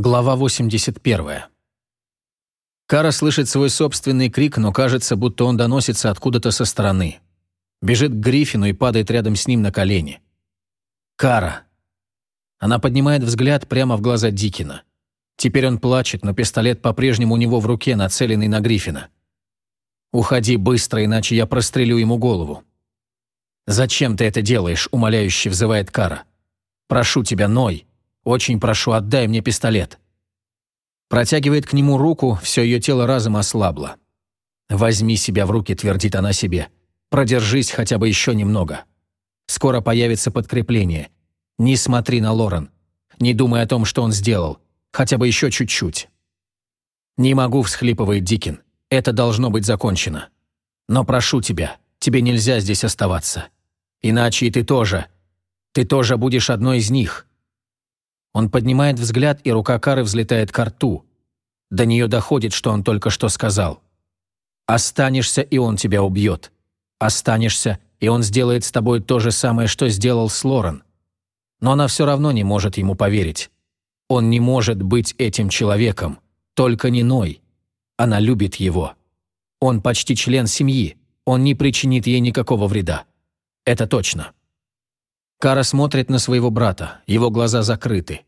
Глава 81. Кара слышит свой собственный крик, но кажется, будто он доносится откуда-то со стороны. Бежит к Гриффину и падает рядом с ним на колени. «Кара!» Она поднимает взгляд прямо в глаза Дикина. Теперь он плачет, но пистолет по-прежнему у него в руке, нацеленный на Гриффина. «Уходи быстро, иначе я прострелю ему голову». «Зачем ты это делаешь?» – умоляюще взывает Кара. «Прошу тебя, Ной, очень прошу, отдай мне пистолет». Протягивает к нему руку, все ее тело разом ослабло. «Возьми себя в руки», — твердит она себе. «Продержись хотя бы еще немного. Скоро появится подкрепление. Не смотри на Лорен. Не думай о том, что он сделал. Хотя бы еще чуть-чуть». «Не могу», — всхлипывает Дикин. «Это должно быть закончено. Но прошу тебя, тебе нельзя здесь оставаться. Иначе и ты тоже. Ты тоже будешь одной из них. Он поднимает взгляд, и рука Кары взлетает к рту. До нее доходит, что он только что сказал. «Останешься, и он тебя убьет. Останешься, и он сделает с тобой то же самое, что сделал с Лорен». Но она все равно не может ему поверить. Он не может быть этим человеком, только не Ной. Она любит его. Он почти член семьи, он не причинит ей никакого вреда. Это точно. Кара смотрит на своего брата, его глаза закрыты.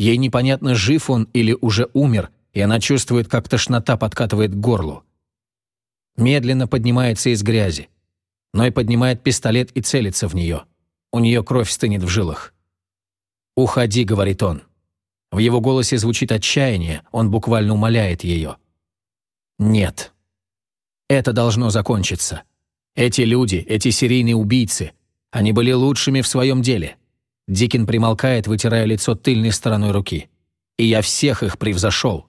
Ей непонятно, жив он или уже умер, и она чувствует, как тошнота подкатывает к горлу. Медленно поднимается из грязи. Ной поднимает пистолет и целится в нее. У нее кровь стынет в жилах. «Уходи», — говорит он. В его голосе звучит отчаяние, он буквально умоляет ее. «Нет. Это должно закончиться. Эти люди, эти серийные убийцы, они были лучшими в своем деле. Дикин примолкает, вытирая лицо тыльной стороной руки. И я всех их превзошел.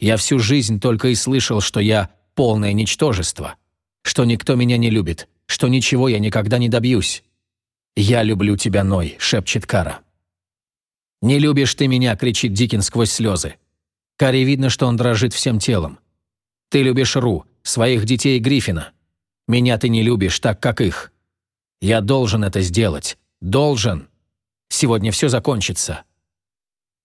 Я всю жизнь только и слышал, что я полное ничтожество, что никто меня не любит, что ничего я никогда не добьюсь. «Я люблю тебя, Ной», — шепчет Кара. «Не любишь ты меня», — кричит Дикин сквозь слезы. Каре видно, что он дрожит всем телом. «Ты любишь Ру, своих детей Гриффина. Меня ты не любишь так, как их. Я должен это сделать. Должен. Сегодня все закончится».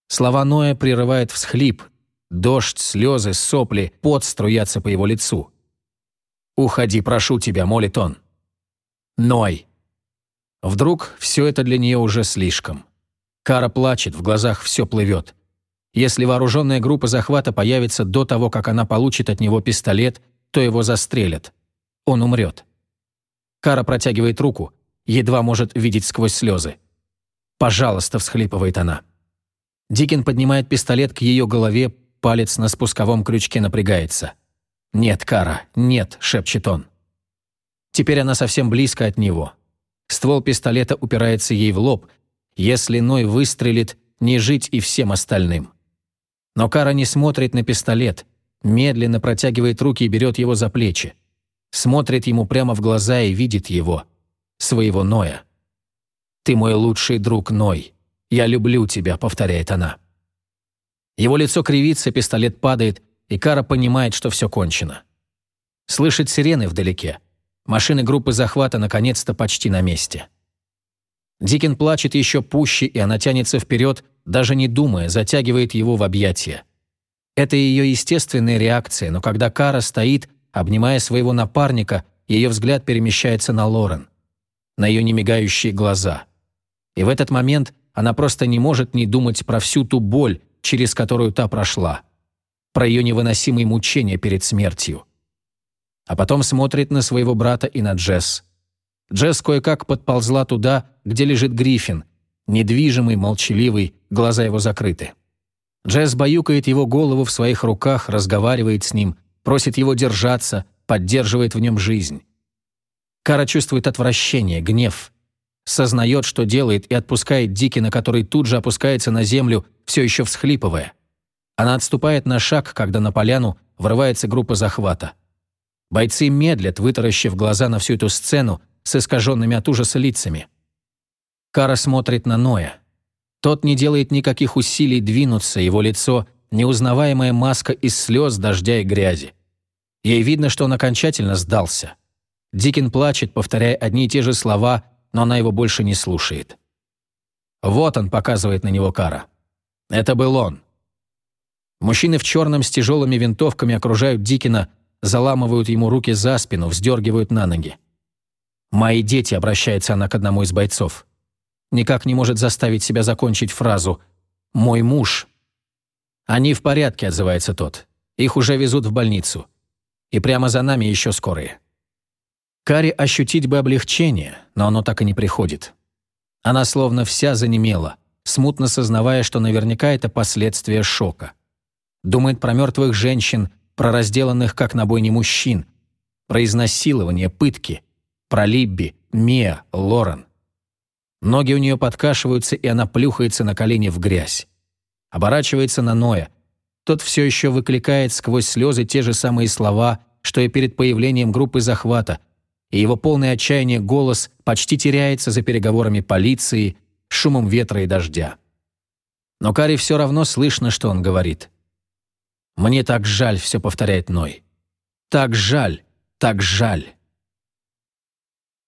Слова Ноя прерывает всхлип. Дождь, слезы, сопли, пот струятся по его лицу. «Уходи, прошу тебя», — молит он. «Ной». Вдруг все это для нее уже слишком. Кара плачет, в глазах все плывет. Если вооруженная группа захвата появится до того, как она получит от него пистолет, то его застрелят. Он умрет. Кара протягивает руку, едва может видеть сквозь слезы. «Пожалуйста», — всхлипывает она. Дикин поднимает пистолет к ее голове, палец на спусковом крючке напрягается. «Нет, Кара, нет», — шепчет он. Теперь она совсем близко от него. Ствол пистолета упирается ей в лоб. Если Ной выстрелит, не жить и всем остальным. Но Кара не смотрит на пистолет, медленно протягивает руки и берет его за плечи смотрит ему прямо в глаза и видит его, своего Ноя. «Ты мой лучший друг, Ной. Я люблю тебя», — повторяет она. Его лицо кривится, пистолет падает, и Кара понимает, что все кончено. Слышит сирены вдалеке. Машины группы захвата наконец-то почти на месте. Дикин плачет еще пуще, и она тянется вперед, даже не думая, затягивает его в объятия. Это ее естественная реакция, но когда Кара стоит, Обнимая своего напарника, ее взгляд перемещается на Лорен, на ее немигающие глаза. И в этот момент она просто не может не думать про всю ту боль, через которую та прошла, про ее невыносимые мучения перед смертью. А потом смотрит на своего брата и на Джесс. Джесс кое-как подползла туда, где лежит Гриффин, недвижимый, молчаливый, глаза его закрыты. Джесс баюкает его голову в своих руках, разговаривает с ним, просит его держаться, поддерживает в нем жизнь. Кара чувствует отвращение, гнев. Сознает, что делает, и отпускает Дикина, который тут же опускается на землю, все еще всхлипывая. Она отступает на шаг, когда на поляну врывается группа захвата. Бойцы медлят, вытаращив глаза на всю эту сцену с искаженными от ужаса лицами. Кара смотрит на Ноя. Тот не делает никаких усилий двинуться, его лицо неузнаваемая маска из слез, дождя и грязи. Ей видно, что он окончательно сдался. Дикин плачет, повторяя одни и те же слова, но она его больше не слушает. Вот он показывает на него Кара. Это был он. Мужчины в черном с тяжелыми винтовками окружают Дикина, заламывают ему руки за спину, вздергивают на ноги. «Мои дети», — обращается она к одному из бойцов. Никак не может заставить себя закончить фразу «мой муж». «Они в порядке», — отзывается тот. «Их уже везут в больницу. И прямо за нами еще скорые». Кари ощутить бы облегчение, но оно так и не приходит. Она словно вся занемела, смутно сознавая, что наверняка это последствия шока. Думает про мертвых женщин, про разделанных как на бойне мужчин, про изнасилование, пытки, про Либби, Мия, Лорен. Ноги у нее подкашиваются, и она плюхается на колени в грязь. Оборачивается на Ноя. Тот все еще выкликает сквозь слезы те же самые слова, что и перед появлением группы захвата, и его полный отчаяние голос почти теряется за переговорами полиции, шумом ветра и дождя. Но Кари все равно слышно, что он говорит. «Мне так жаль», — все повторяет Ной. «Так жаль, так жаль».